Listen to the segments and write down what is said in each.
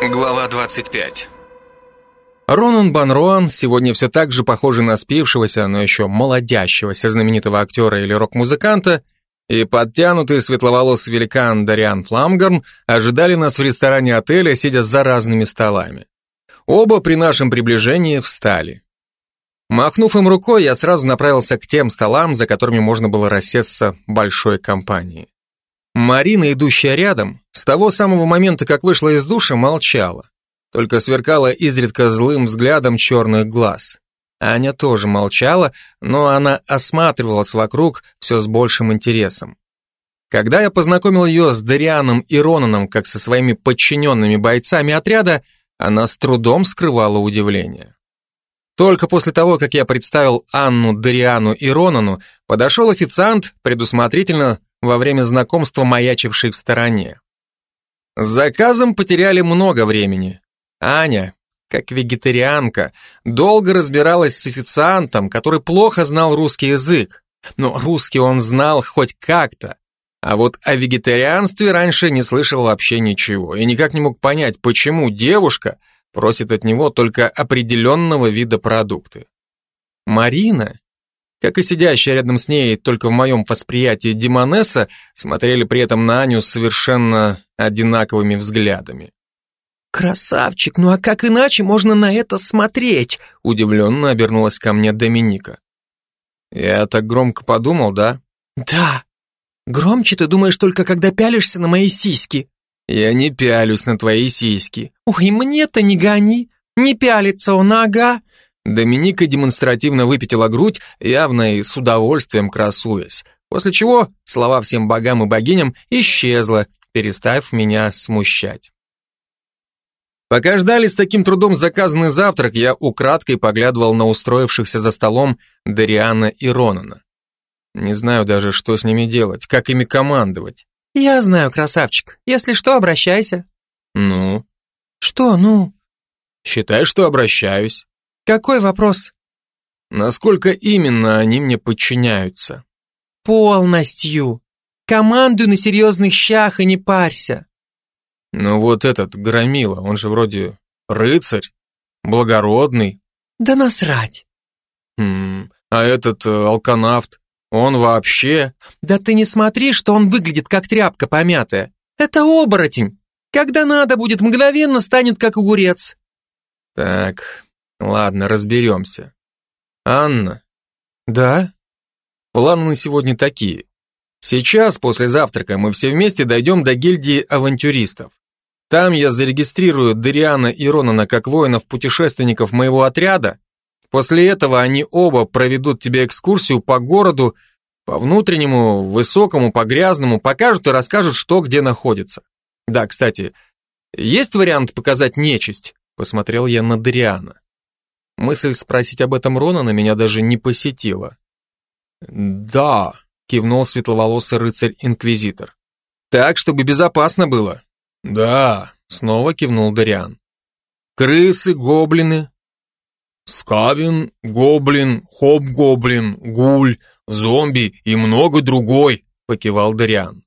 Глава 25 Ронан Банруан, сегодня все так же похожий на спившегося, но еще молодящегося знаменитого актера или рок-музыканта, и подтянутый светловолосый великан Дариан Фламгарн ожидали нас в ресторане отеля, сидя за разными столами. Оба при нашем приближении встали. Махнув им рукой, я сразу направился к тем столам, за которыми можно было рассесться большой компанией. Марина, идущая рядом, с того самого момента, как вышла из душа, молчала. Только сверкала изредка злым взглядом черных глаз. Аня тоже молчала, но она осматривалась вокруг все с большим интересом. Когда я познакомил ее с Дарианом и Ронаном, как со своими подчиненными бойцами отряда, она с трудом скрывала удивление. Только после того, как я представил Анну, Дариану и Ронану, подошел официант, предусмотрительно во время знакомства маячивший в стороне. С заказом потеряли много времени. Аня, как вегетарианка, долго разбиралась с официантом, который плохо знал русский язык. Но русский он знал хоть как-то. А вот о вегетарианстве раньше не слышал вообще ничего и никак не мог понять, почему девушка просит от него только определенного вида продукты. Марина как и сидящая рядом с ней, только в моем восприятии Димонеса, смотрели при этом на Аню совершенно одинаковыми взглядами. «Красавчик, ну а как иначе можно на это смотреть?» Удивленно обернулась ко мне Доминика. «Я так громко подумал, да?» «Да. Громче ты думаешь только, когда пялишься на мои сиськи». «Я не пялюсь на твои сиськи». «Ой, мне-то не гони. Не пялится он, ага. Доминика демонстративно выпятила грудь, явно и с удовольствием красуясь, после чего, слова всем богам и богиням, исчезла, перестав меня смущать. Пока ждали с таким трудом заказанный завтрак, я украдкой поглядывал на устроившихся за столом Дариана и Ронана. Не знаю даже, что с ними делать, как ими командовать. «Я знаю, красавчик. Если что, обращайся». «Ну?» «Что «ну»?» «Считай, что обращаюсь». Какой вопрос? Насколько именно они мне подчиняются? Полностью. Командуй на серьезных щах и не парься. Ну вот этот Громила, он же вроде рыцарь, благородный. Да насрать. Хм, а этот э, алканавт, он вообще... Да ты не смотри, что он выглядит как тряпка помятая. Это оборотень. Когда надо будет, мгновенно станет как огурец. Так, Ладно, разберемся. Анна? Да? Планы на сегодня такие. Сейчас, после завтрака, мы все вместе дойдем до гильдии авантюристов. Там я зарегистрирую Дариана и Ронана как воинов-путешественников моего отряда. После этого они оба проведут тебе экскурсию по городу, по внутреннему, высокому, по грязному, покажут и расскажут, что где находится. Да, кстати, есть вариант показать нечисть? Посмотрел я на Дариана. Мысль спросить об этом Рона на меня даже не посетила. «Да», — кивнул светловолосый рыцарь-инквизитор. «Так, чтобы безопасно было». «Да», — снова кивнул Дариан. «Крысы, гоблины». «Скавин, гоблин, хоп-гоблин, гуль, зомби и много другой», — покивал Дариан.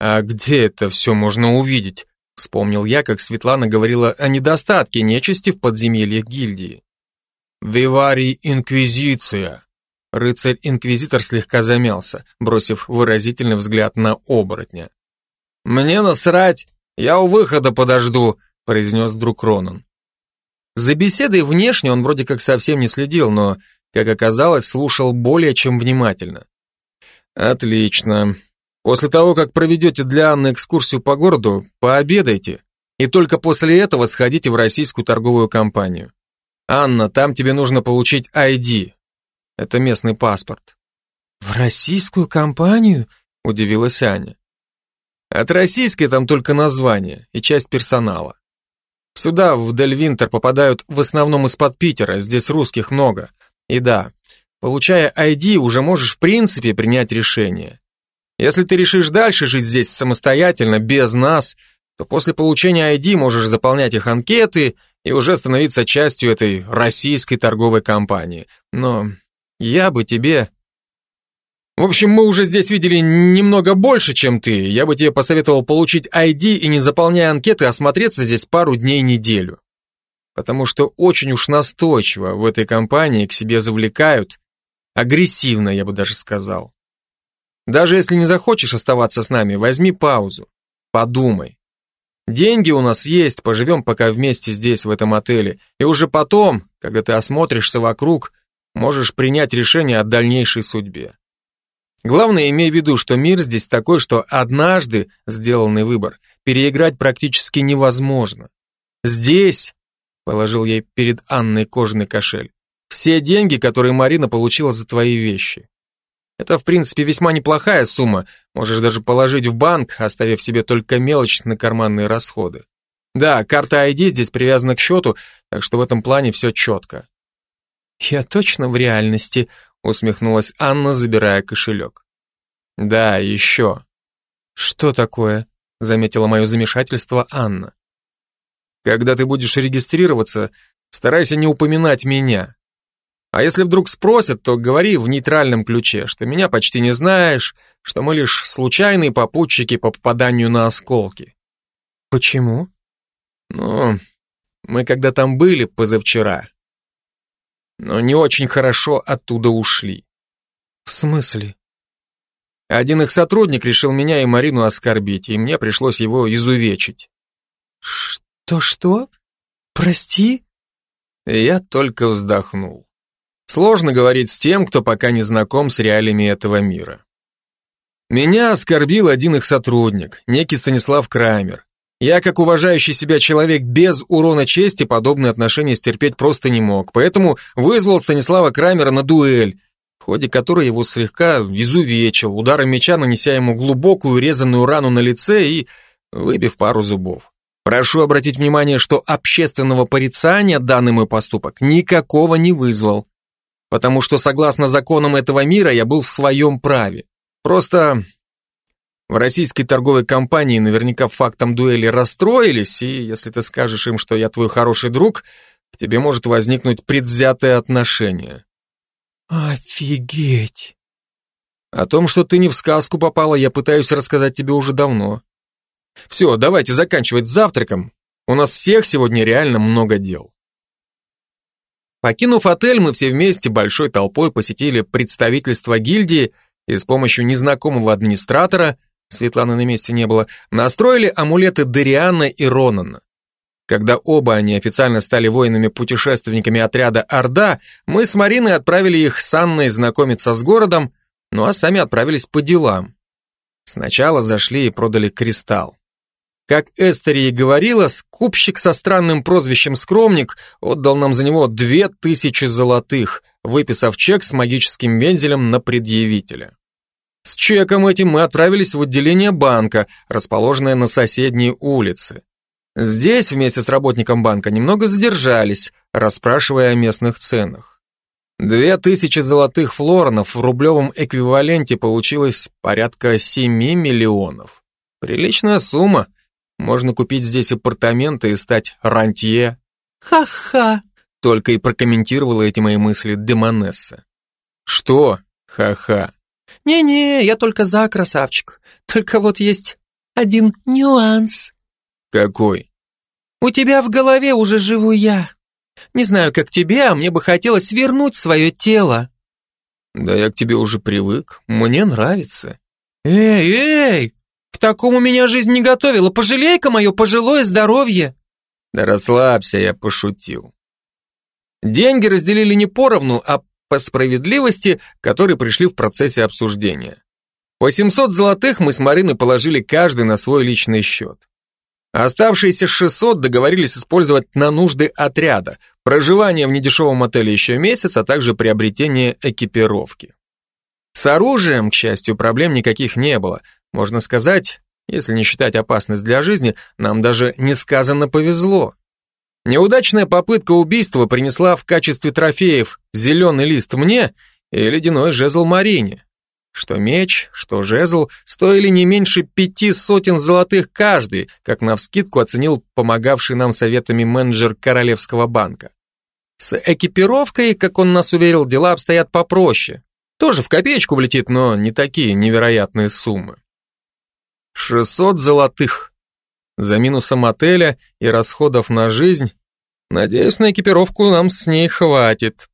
«А где это все можно увидеть?» Вспомнил я, как Светлана говорила о недостатке нечисти в подземельях гильдии. «Виварий Инквизиция!» Рыцарь-инквизитор слегка замялся, бросив выразительный взгляд на оборотня. «Мне насрать! Я у выхода подожду!» произнес вдруг Ронан. За беседой внешне он вроде как совсем не следил, но, как оказалось, слушал более чем внимательно. «Отлично. После того, как проведете для Анны экскурсию по городу, пообедайте, и только после этого сходите в российскую торговую компанию. Анна, там тебе нужно получить ID. Это местный паспорт. В российскую компанию? Удивилась Аня. От российской там только название и часть персонала. Сюда, в Дельвинтер, попадают в основном из-под Питера, здесь русских много. И да, получая ID, уже можешь в принципе принять решение. Если ты решишь дальше жить здесь самостоятельно, без нас, то после получения ID можешь заполнять их анкеты и уже становиться частью этой российской торговой компании. Но я бы тебе... В общем, мы уже здесь видели немного больше, чем ты. Я бы тебе посоветовал получить ID и, не заполняя анкеты, осмотреться здесь пару дней неделю. Потому что очень уж настойчиво в этой компании к себе завлекают. Агрессивно, я бы даже сказал. Даже если не захочешь оставаться с нами, возьми паузу. Подумай. Деньги у нас есть, поживем пока вместе здесь, в этом отеле. И уже потом, когда ты осмотришься вокруг, можешь принять решение о дальнейшей судьбе. Главное, имей в виду, что мир здесь такой, что однажды сделанный выбор переиграть практически невозможно. Здесь, положил ей перед Анной кожаный кошель, все деньги, которые Марина получила за твои вещи. Это, в принципе, весьма неплохая сумма, можешь даже положить в банк, оставив себе только мелочь на карманные расходы. Да, карта ID здесь привязана к счету, так что в этом плане все четко. Я точно в реальности, усмехнулась Анна, забирая кошелек. Да, еще. Что такое? Заметила мое замешательство Анна. Когда ты будешь регистрироваться, старайся не упоминать меня. А если вдруг спросят, то говори в нейтральном ключе, что меня почти не знаешь, что мы лишь случайные попутчики по попаданию на осколки. Почему? Ну, мы когда там были позавчера, но не очень хорошо оттуда ушли. В смысле? Один их сотрудник решил меня и Марину оскорбить, и мне пришлось его изувечить. Что-что? Прости? я только вздохнул. Сложно говорить с тем, кто пока не знаком с реалиями этого мира. Меня оскорбил один их сотрудник, некий Станислав Крамер. Я, как уважающий себя человек без урона чести, подобные отношения стерпеть просто не мог, поэтому вызвал Станислава Крамера на дуэль, в ходе которой его слегка изувечил, ударом меча нанеся ему глубокую резанную рану на лице и выбив пару зубов. Прошу обратить внимание, что общественного порицания данный мой поступок никакого не вызвал, потому что согласно законам этого мира я был в своем праве. Просто в российской торговой компании наверняка фактом дуэли расстроились, и если ты скажешь им, что я твой хороший друг, к тебе может возникнуть предвзятое отношение. Офигеть! О том, что ты не в сказку попала, я пытаюсь рассказать тебе уже давно. Все, давайте заканчивать завтраком. У нас всех сегодня реально много дел. Покинув отель, мы все вместе большой толпой посетили представительство гильдии и с помощью незнакомого администратора – Светланы на месте не было, настроили амулеты Дериана и Ронана. Когда оба они официально стали воинами-путешественниками отряда Орда, мы с Мариной отправили их с Анной знакомиться с городом, ну а сами отправились по делам. Сначала зашли и продали кристалл. Как Эстери и говорила, скупщик со странным прозвищем «Скромник» отдал нам за него две тысячи золотых, выписав чек с магическим вензелем на предъявителя. С чеком этим мы отправились в отделение банка, расположенное на соседней улице. Здесь вместе с работником банка немного задержались, расспрашивая о местных ценах. Две тысячи золотых флоренов в рублевом эквиваленте получилось порядка семи миллионов. Приличная сумма. Можно купить здесь апартаменты и стать рантье. Ха-ха. Только и прокомментировала эти мои мысли Демонесса. Что? Ха-ха. «Не-не, я только за, красавчик. Только вот есть один нюанс». «Какой?» «У тебя в голове уже живу я. Не знаю, как тебе, а мне бы хотелось вернуть свое тело». «Да я к тебе уже привык. Мне нравится». «Эй, эй! Такому меня жизнь не готовила. Пожалей-ка мое пожилое здоровье». «Да расслабься, я пошутил». Деньги разделили не поровну, а по справедливости, которые пришли в процессе обсуждения. По 700 золотых мы с Мариной положили каждый на свой личный счет. Оставшиеся 600 договорились использовать на нужды отряда, проживание в недешевом отеле еще месяц, а также приобретение экипировки. С оружием, к счастью, проблем никаких не было. Можно сказать, если не считать опасность для жизни, нам даже несказанно повезло. Неудачная попытка убийства принесла в качестве трофеев зеленый лист мне и ледяной жезл Марине. Что меч, что жезл стоили не меньше пяти сотен золотых каждый, как навскидку оценил помогавший нам советами менеджер Королевского банка. С экипировкой, как он нас уверил, дела обстоят попроще. Тоже в копеечку влетит, но не такие невероятные суммы. 600 золотых. За минусом отеля и расходов на жизнь, надеюсь, на экипировку нам с ней хватит.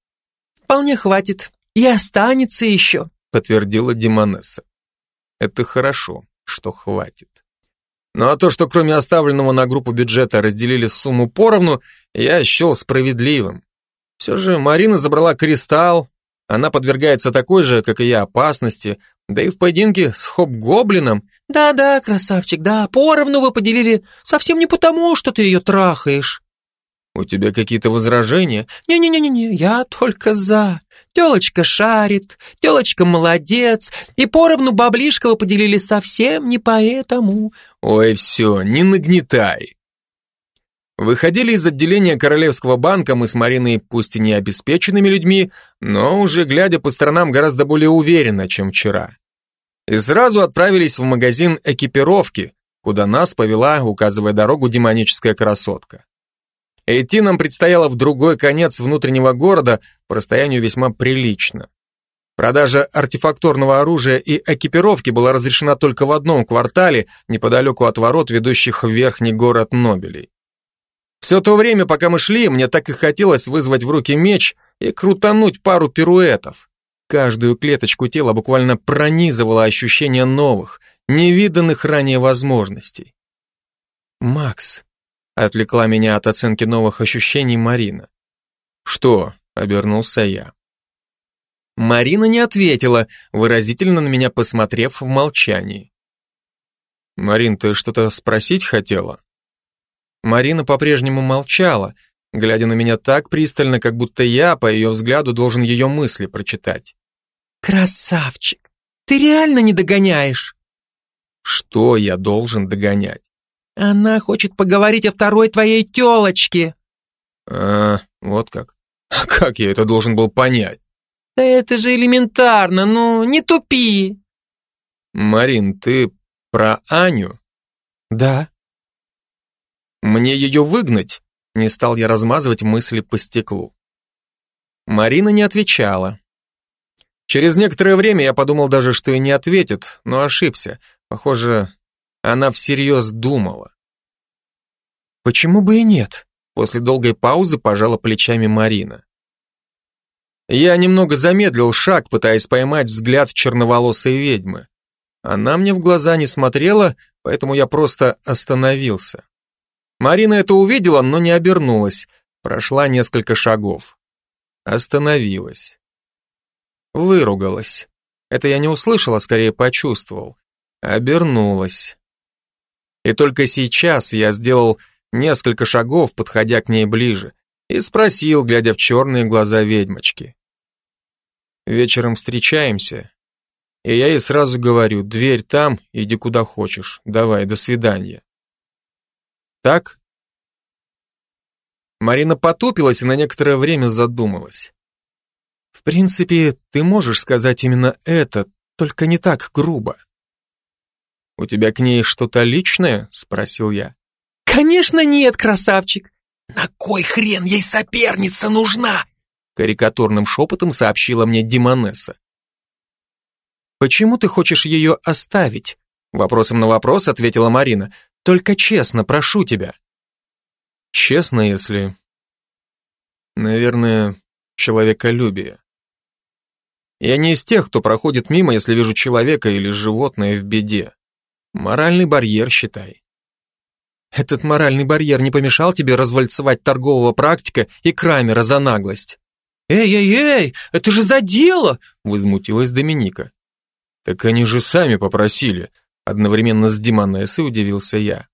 Вполне хватит. И останется еще, подтвердила Димонесса. Это хорошо, что хватит. Ну а то, что кроме оставленного на группу бюджета разделили сумму поровну, я счел справедливым. Все же Марина забрала кристалл, она подвергается такой же, как и я, опасности, да и в поединке с Хоп-Гоблином. Да-да, красавчик, да, поровну вы поделили совсем не потому, что ты ее трахаешь. У тебя какие-то возражения? Не-не-не-не, я только за. Телочка шарит, телочка молодец, и поровну баблишка вы поделили совсем не поэтому. Ой, все, не нагнетай. Выходили из отделения Королевского банка мы с Мариной пусть и не обеспеченными людьми, но уже глядя по сторонам гораздо более уверенно, чем вчера. И сразу отправились в магазин экипировки, куда нас повела, указывая дорогу, демоническая красотка. Идти нам предстояло в другой конец внутреннего города по расстоянию весьма прилично. Продажа артефакторного оружия и экипировки была разрешена только в одном квартале, неподалеку от ворот, ведущих в верхний город Нобелей. Все то время, пока мы шли, мне так и хотелось вызвать в руки меч и крутануть пару пируэтов. Каждую клеточку тела буквально пронизывало ощущение новых, невиданных ранее возможностей. «Макс», — отвлекла меня от оценки новых ощущений Марина. «Что?» — обернулся я. Марина не ответила, выразительно на меня посмотрев в молчании. «Марин, ты что-то спросить хотела?» Марина по-прежнему молчала, глядя на меня так пристально, как будто я, по ее взгляду, должен ее мысли прочитать. «Красавчик! Ты реально не догоняешь?» «Что я должен догонять?» «Она хочет поговорить о второй твоей телочке!» «А, вот как? А как я это должен был понять?» «Да это же элементарно, ну, не тупи!» «Марин, ты про Аню?» «Да». Мне ее выгнать? Не стал я размазывать мысли по стеклу. Марина не отвечала. Через некоторое время я подумал даже, что и не ответит, но ошибся. Похоже, она всерьез думала. Почему бы и нет? После долгой паузы пожала плечами Марина. Я немного замедлил шаг, пытаясь поймать взгляд черноволосой ведьмы. Она мне в глаза не смотрела, поэтому я просто остановился. Марина это увидела, но не обернулась. Прошла несколько шагов. Остановилась. Выругалась. Это я не услышал, а скорее почувствовал. Обернулась. И только сейчас я сделал несколько шагов, подходя к ней ближе, и спросил, глядя в черные глаза ведьмочки. Вечером встречаемся, и я ей сразу говорю, дверь там, иди куда хочешь, давай, до свидания. Так? Марина потупилась и на некоторое время задумалась. В принципе, ты можешь сказать именно это, только не так грубо. У тебя к ней что-то личное? Спросил я. Конечно нет, красавчик. На кой хрен ей соперница нужна? Карикатурным шепотом сообщила мне Димонесса. Почему ты хочешь ее оставить? Вопросом на вопрос ответила Марина. Только честно, прошу тебя. Честно, если... Наверное, человеколюбие. Я не из тех, кто проходит мимо, если вижу человека или животное в беде. Моральный барьер, считай. Этот моральный барьер не помешал тебе развальцевать торгового практика и Крамера за наглость? «Эй-эй-эй, это же за дело!» — возмутилась Доминика. «Так они же сами попросили», — одновременно с Димонессой удивился я.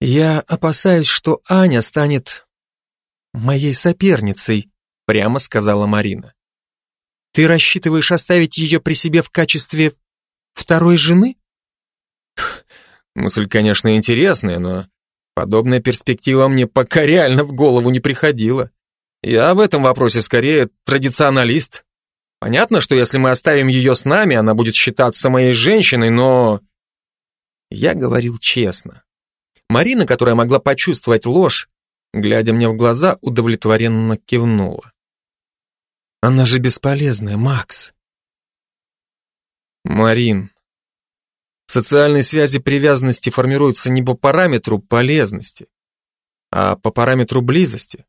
«Я опасаюсь, что Аня станет моей соперницей», прямо сказала Марина. «Ты рассчитываешь оставить ее при себе в качестве второй жены?» Мысль, конечно, интересная, но подобная перспектива мне пока реально в голову не приходила. Я в этом вопросе скорее традиционалист. Понятно, что если мы оставим ее с нами, она будет считаться моей женщиной, но... Я говорил честно. Марина, которая могла почувствовать ложь, глядя мне в глаза, удовлетворенно кивнула. Она же бесполезная, Макс. Марин, социальные связи привязанности формируются не по параметру полезности, а по параметру близости.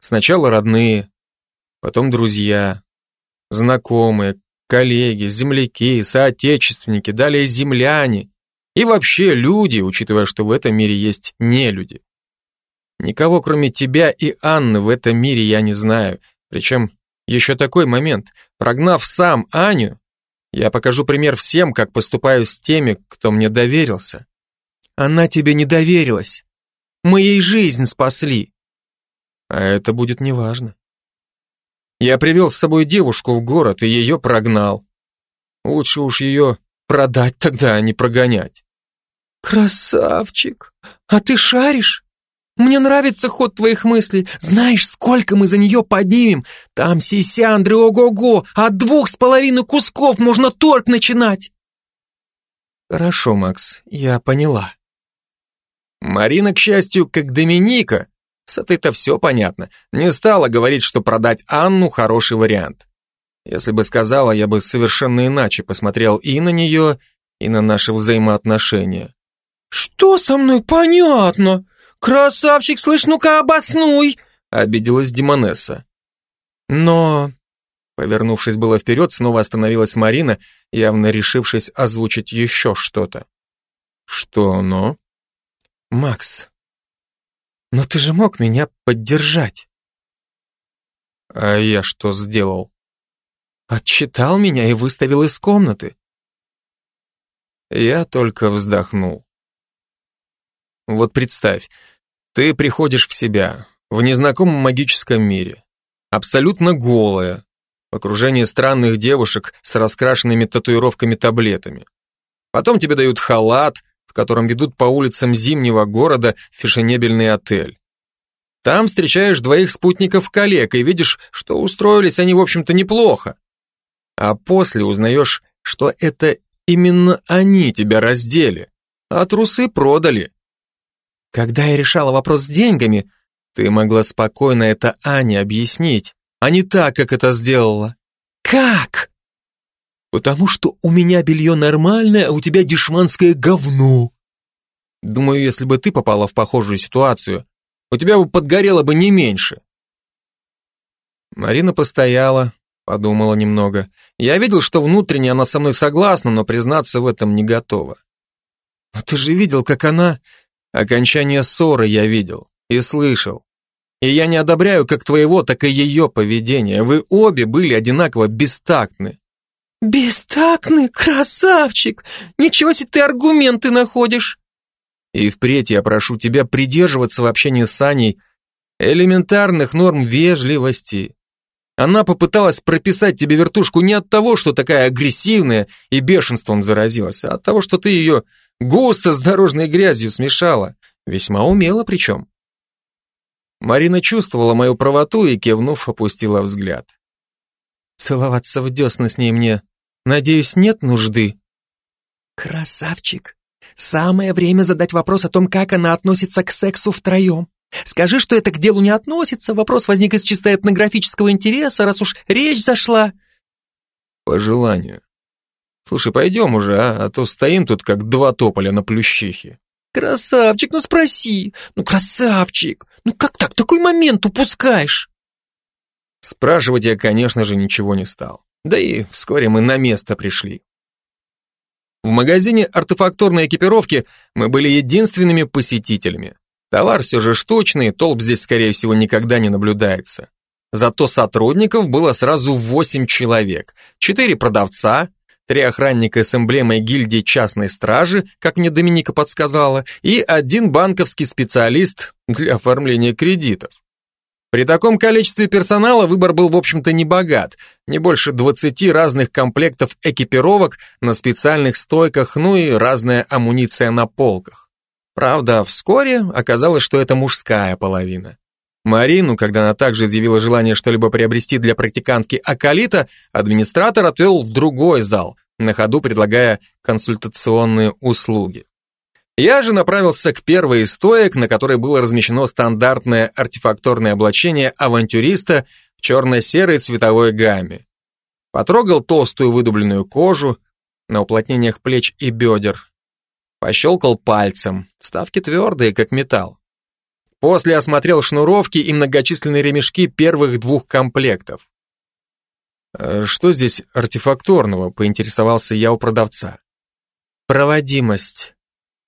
Сначала родные, потом друзья, знакомые, коллеги, земляки, соотечественники, далее земляне и вообще люди, учитывая, что в этом мире есть нелюди. Никого, кроме тебя и Анны, в этом мире я не знаю. Причем еще такой момент. Прогнав сам Аню, я покажу пример всем, как поступаю с теми, кто мне доверился. Она тебе не доверилась. Мы ей жизнь спасли. А это будет неважно. Я привел с собой девушку в город и ее прогнал. Лучше уж ее продать тогда, а не прогонять. Красавчик! А ты шаришь? Мне нравится ход твоих мыслей. Знаешь, сколько мы за нее поднимем? Там сисяндры ого-го, от двух с половиной кусков можно торг начинать. Хорошо, Макс, я поняла. Марина, к счастью, как Доминика, с этой-то все понятно, не стала говорить, что продать Анну хороший вариант. Если бы сказала, я бы совершенно иначе посмотрел и на нее, и на наши взаимоотношения. «Что со мной понятно?» «Красавчик, слышь, ну-ка обоснуй!» — обиделась Димонесса. Но, повернувшись было вперед, снова остановилась Марина, явно решившись озвучить еще что-то. «Что но?» «Макс, но ты же мог меня поддержать». «А я что сделал?» «Отчитал меня и выставил из комнаты». Я только вздохнул. Вот представь, ты приходишь в себя, в незнакомом магическом мире, абсолютно голая, в окружении странных девушек с раскрашенными татуировками-таблетами. Потом тебе дают халат, в котором ведут по улицам зимнего города фешенебельный отель. Там встречаешь двоих спутников коллег и видишь, что устроились они, в общем-то, неплохо. А после узнаешь, что это именно они тебя раздели, а трусы продали. Когда я решала вопрос с деньгами, ты могла спокойно это Ане объяснить, а не так, как это сделала. Как? Потому что у меня белье нормальное, а у тебя дешманское говно. Думаю, если бы ты попала в похожую ситуацию, у тебя бы подгорело бы не меньше. Марина постояла, подумала немного. Я видел, что внутренне она со мной согласна, но признаться в этом не готова. Но ты же видел, как она... Окончание ссоры я видел и слышал. И я не одобряю как твоего, так и ее поведение. Вы обе были одинаково бестактны. Бестактны? Красавчик! Ничего себе ты аргументы находишь. И впредь я прошу тебя придерживаться в общении с Аней элементарных норм вежливости. Она попыталась прописать тебе вертушку не от того, что такая агрессивная и бешенством заразилась, а от того, что ты ее Густо с дорожной грязью смешала. Весьма умело причем. Марина чувствовала мою правоту и, кивнув, опустила взгляд. Целоваться в десна с ней мне, надеюсь, нет нужды. Красавчик. Самое время задать вопрос о том, как она относится к сексу втроем. Скажи, что это к делу не относится, вопрос возник из чисто этнографического интереса, раз уж речь зашла. По желанию. Слушай, пойдем уже, а? А то стоим тут, как два тополя на плющихе. Красавчик, ну спроси. Ну, красавчик. Ну как так, такой момент упускаешь? Спрашивать я, конечно же, ничего не стал. Да и вскоре мы на место пришли. В магазине артефакторной экипировки мы были единственными посетителями. Товар все же штучный, толп здесь, скорее всего, никогда не наблюдается. Зато сотрудников было сразу восемь человек. Четыре продавца, три охранника с эмблемой гильдии частной стражи, как мне Доминика подсказала, и один банковский специалист для оформления кредитов. При таком количестве персонала выбор был, в общем-то, не богат, не больше 20 разных комплектов экипировок на специальных стойках, ну и разная амуниция на полках. Правда, вскоре оказалось, что это мужская половина. Марину, когда она также изъявила желание что-либо приобрести для практикантки Акалита, администратор отвел в другой зал, на ходу предлагая консультационные услуги. Я же направился к первой из стоек, на которой было размещено стандартное артефакторное облачение авантюриста в черно-серой цветовой гамме. Потрогал толстую выдубленную кожу на уплотнениях плеч и бедер. Пощелкал пальцем, вставки твердые, как металл. После осмотрел шнуровки и многочисленные ремешки первых двух комплектов. «Э, «Что здесь артефакторного?» — поинтересовался я у продавца. «Проводимость».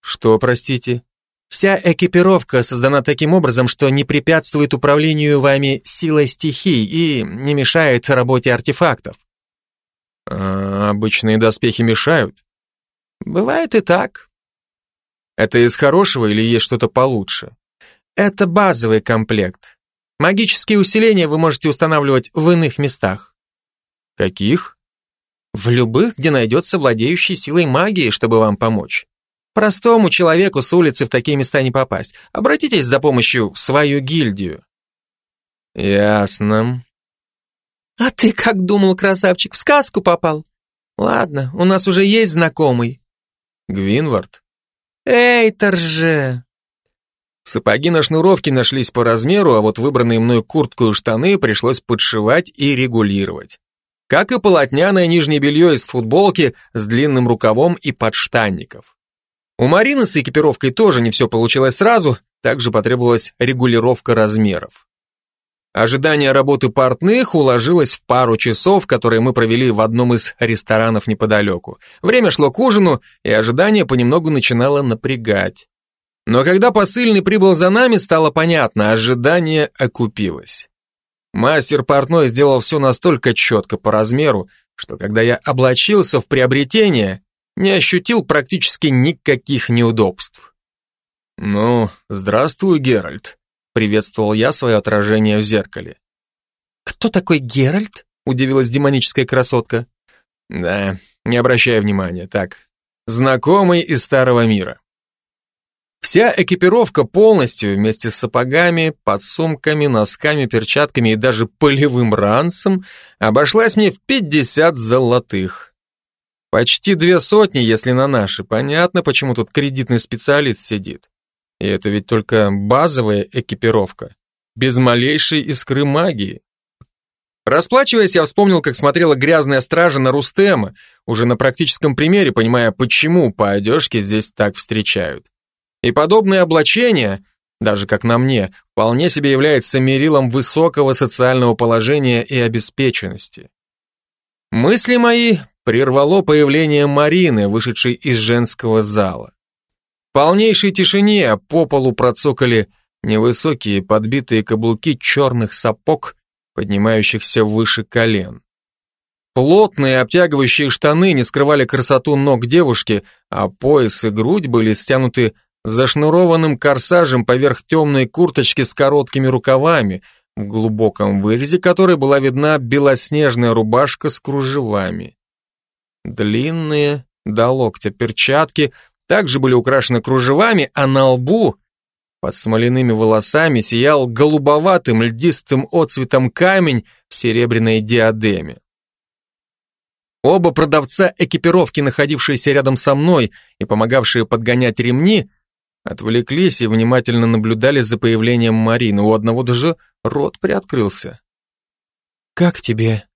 «Что, простите?» Вся экипировка создана таким образом, что не препятствует управлению вами силой стихий и не мешает работе артефактов. А обычные доспехи мешают? Бывает и так. Это из хорошего или есть что-то получше? Это базовый комплект. Магические усиления вы можете устанавливать в иных местах. Каких? В любых, где найдется владеющий силой магии, чтобы вам помочь. Простому человеку с улицы в такие места не попасть. Обратитесь за помощью в свою гильдию. Ясно. А ты как думал, красавчик, в сказку попал? Ладно, у нас уже есть знакомый. Гвинвард? Эй, же! Сапоги на шнуровке нашлись по размеру, а вот выбранные мной куртку и штаны пришлось подшивать и регулировать. Как и полотняное нижнее белье из футболки с длинным рукавом и подштанников. У Марины с экипировкой тоже не все получилось сразу, также потребовалась регулировка размеров. Ожидание работы портных уложилось в пару часов, которые мы провели в одном из ресторанов неподалеку. Время шло к ужину, и ожидание понемногу начинало напрягать. Но когда посыльный прибыл за нами, стало понятно, ожидание окупилось. Мастер портной сделал все настолько четко по размеру, что когда я облачился в приобретение, не ощутил практически никаких неудобств. «Ну, здравствуй, Геральт», — приветствовал я свое отражение в зеркале. «Кто такой Геральт?» — удивилась демоническая красотка. «Да, не обращай внимания, так, знакомый из старого мира». Вся экипировка полностью, вместе с сапогами, подсумками, носками, перчатками и даже полевым ранцем, обошлась мне в 50 золотых. Почти две сотни, если на наши. Понятно, почему тут кредитный специалист сидит. И это ведь только базовая экипировка. Без малейшей искры магии. Расплачиваясь, я вспомнил, как смотрела грязная стража на Рустема, уже на практическом примере, понимая, почему по одежке здесь так встречают. И подобное облачение, даже как на мне, вполне себе является мерилом высокого социального положения и обеспеченности. Мысли мои прервало появление Марины, вышедшей из женского зала. В полнейшей тишине по полу процокали невысокие подбитые каблуки черных сапог, поднимающихся выше колен. Плотные обтягивающие штаны не скрывали красоту ног девушки, а пояс и грудь были стянуты зашнурованным корсажем поверх темной курточки с короткими рукавами, в глубоком вырезе которой была видна белоснежная рубашка с кружевами. Длинные, до локтя перчатки также были украшены кружевами, а на лбу под смоляными волосами сиял голубоватым льдистым отцветом камень в серебряной диадеме. Оба продавца экипировки, находившиеся рядом со мной и помогавшие подгонять ремни, отвлеклись и внимательно наблюдали за появлением Марины. У одного даже рот приоткрылся. «Как тебе?»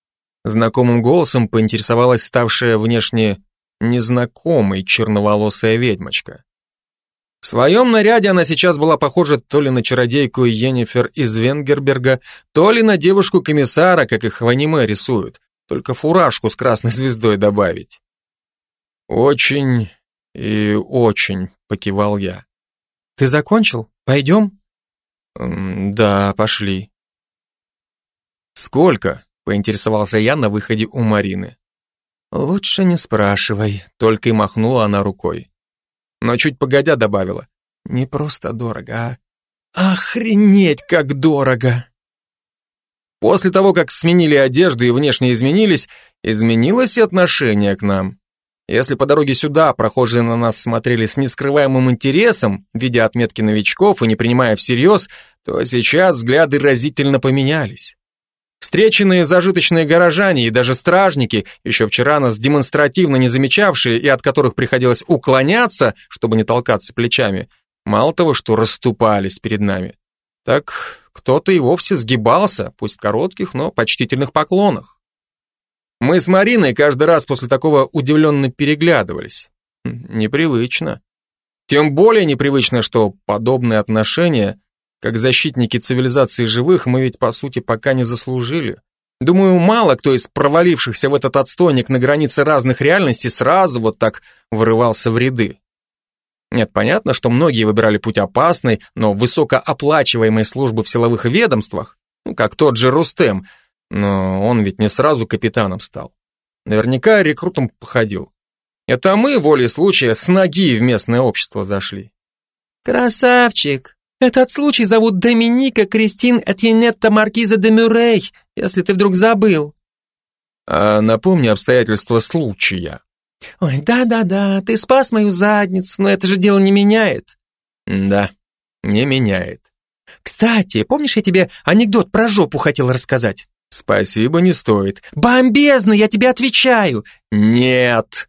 Знакомым голосом поинтересовалась ставшая внешне незнакомой черноволосая ведьмочка. В своем наряде она сейчас была похожа то ли на чародейку Йеннифер из Венгерберга, то ли на девушку-комиссара, как их в аниме рисуют, только фуражку с красной звездой добавить. «Очень и очень», — покивал я. «Ты закончил? Пойдем?» «Да, пошли». «Сколько?» Поинтересовался я на выходе у Марины. «Лучше не спрашивай», — только и махнула она рукой. Но чуть погодя добавила. «Не просто дорого, а охренеть как дорого!» После того, как сменили одежду и внешне изменились, изменилось и отношение к нам. Если по дороге сюда прохожие на нас смотрели с нескрываемым интересом, видя отметки новичков и не принимая всерьез, то сейчас взгляды разительно поменялись. Встреченные зажиточные горожане и даже стражники, еще вчера нас демонстративно не замечавшие и от которых приходилось уклоняться, чтобы не толкаться плечами, мало того, что расступались перед нами, так кто-то и вовсе сгибался, пусть в коротких, но почтительных поклонах. Мы с Мариной каждый раз после такого удивленно переглядывались. Непривычно. Тем более непривычно, что подобные отношения, как защитники цивилизации живых, мы ведь по сути пока не заслужили. Думаю, мало кто из провалившихся в этот отстойник на границе разных реальностей сразу вот так вырывался в ряды. Нет, понятно, что многие выбирали путь опасной, но высокооплачиваемой службы в силовых ведомствах, ну, как тот же Рустем, но он ведь не сразу капитаном стал. Наверняка рекрутом походил. Это мы, волей случая, с ноги в местное общество зашли. Красавчик! Этот случай зовут Доминика Кристин Этьенетта Маркиза де Мюррей, если ты вдруг забыл. А напомни обстоятельства случая. Ой, да-да-да, ты спас мою задницу, но это же дело не меняет. Да, не меняет. Кстати, помнишь, я тебе анекдот про жопу хотел рассказать? Спасибо, не стоит. Бомбезно, я тебе отвечаю. Нет.